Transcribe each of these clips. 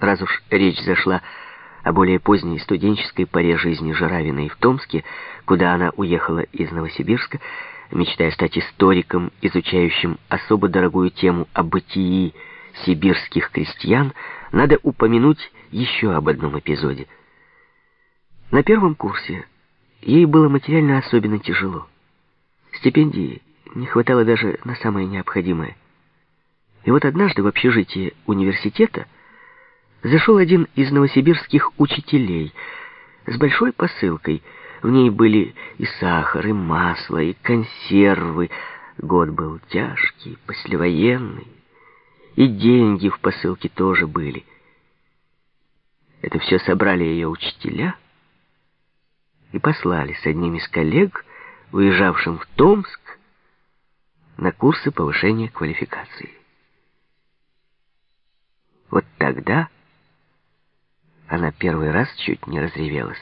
раз уж речь зашла о более поздней студенческой поре жизни Жиравиной в Томске, куда она уехала из Новосибирска, мечтая стать историком, изучающим особо дорогую тему о бытии сибирских крестьян, надо упомянуть еще об одном эпизоде. На первом курсе ей было материально особенно тяжело. Стипендии не хватало даже на самое необходимое. И вот однажды в общежитии университета зашел один из новосибирских учителей с большой посылкой. В ней были и сахар, и масло, и консервы. Год был тяжкий, послевоенный. И деньги в посылке тоже были. Это все собрали ее учителя и послали с одним из коллег, уезжавшим в Томск, на курсы повышения квалификации. Вот тогда она первый раз чуть не разревелась.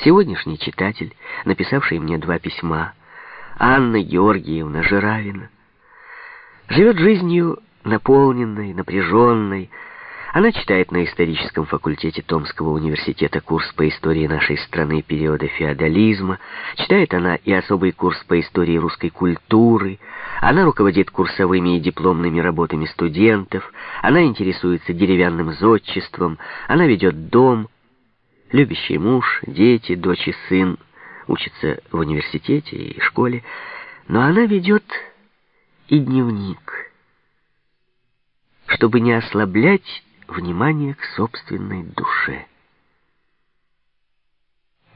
Сегодняшний читатель, написавший мне два письма, Анна Георгиевна Жиравина, живет жизнью наполненной, напряженной, она читает на историческом факультете Томского университета курс по истории нашей страны периода феодализма. Читает она и особый курс по истории русской культуры. Она руководит курсовыми и дипломными работами студентов. Она интересуется деревянным зодчеством. Она ведет дом. Любящий муж, дети, дочь и сын учатся в университете и школе. Но она ведет и дневник, чтобы не ослаблять внимание к собственной душе.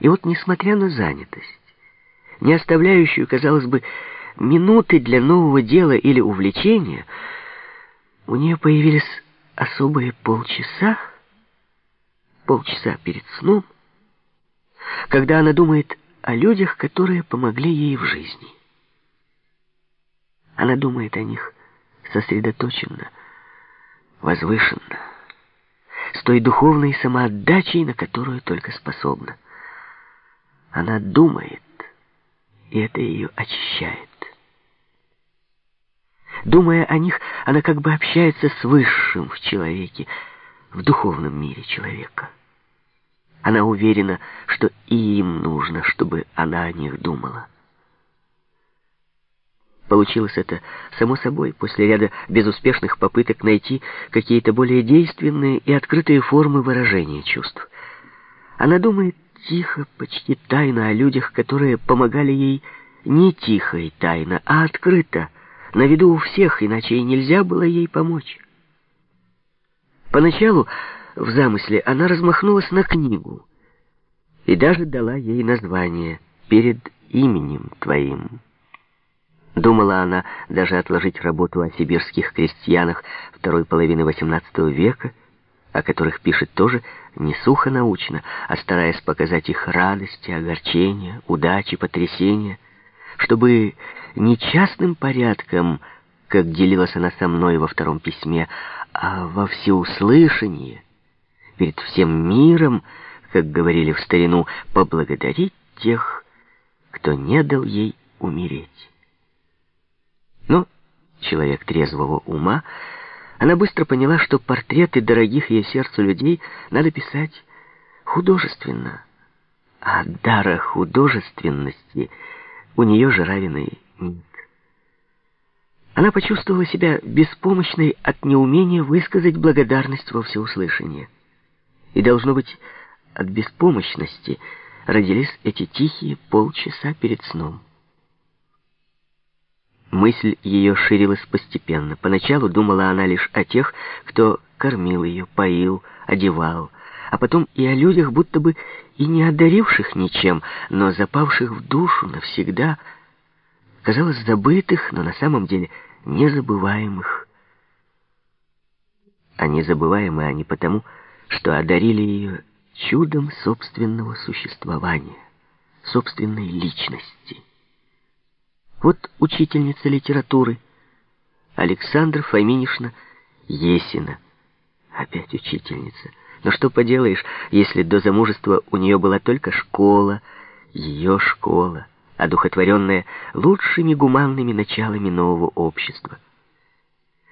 И вот, несмотря на занятость, не оставляющую, казалось бы, минуты для нового дела или увлечения, у нее появились особые полчаса, полчаса перед сном, когда она думает о людях, которые помогли ей в жизни. Она думает о них сосредоточенно, возвышенно с той духовной самоотдачей, на которую только способна. Она думает, и это ее очищает. Думая о них, она как бы общается с высшим в человеке, в духовном мире человека. Она уверена, что им нужно, чтобы она о них думала. Получилось это само собой, после ряда безуспешных попыток найти какие-то более действенные и открытые формы выражения чувств. Она думает тихо, почти тайно о людях, которые помогали ей не тихо и тайно, а открыто, на виду у всех, иначе и нельзя было ей помочь. Поначалу в замысле она размахнулась на книгу и даже дала ей название «Перед именем твоим». Думала она даже отложить работу о сибирских крестьянах второй половины XVIII века, о которых пишет тоже не сухо научно, а стараясь показать их радости, огорчения, удачи, потрясения, чтобы не частным порядком, как делилась она со мной во втором письме, а во всеуслышание, перед всем миром, как говорили в старину, поблагодарить тех, кто не дал ей умереть. Человек трезвого ума, она быстро поняла, что портреты дорогих ей сердцу людей надо писать художественно. А дара художественности у нее же равенной нет. Она почувствовала себя беспомощной от неумения высказать благодарность во всеуслышание. И, должно быть, от беспомощности родились эти тихие полчаса перед сном. Мысль ее ширилась постепенно. Поначалу думала она лишь о тех, кто кормил ее, поил, одевал, а потом и о людях, будто бы и не одаривших ничем, но запавших в душу навсегда, казалось, забытых, но на самом деле незабываемых. А незабываемые они потому, что одарили ее чудом собственного существования, собственной личности. Вот учительница литературы Александра Фоминишна Есина. Опять учительница. Но что поделаешь, если до замужества у нее была только школа, ее школа, одухотворенная лучшими гуманными началами нового общества.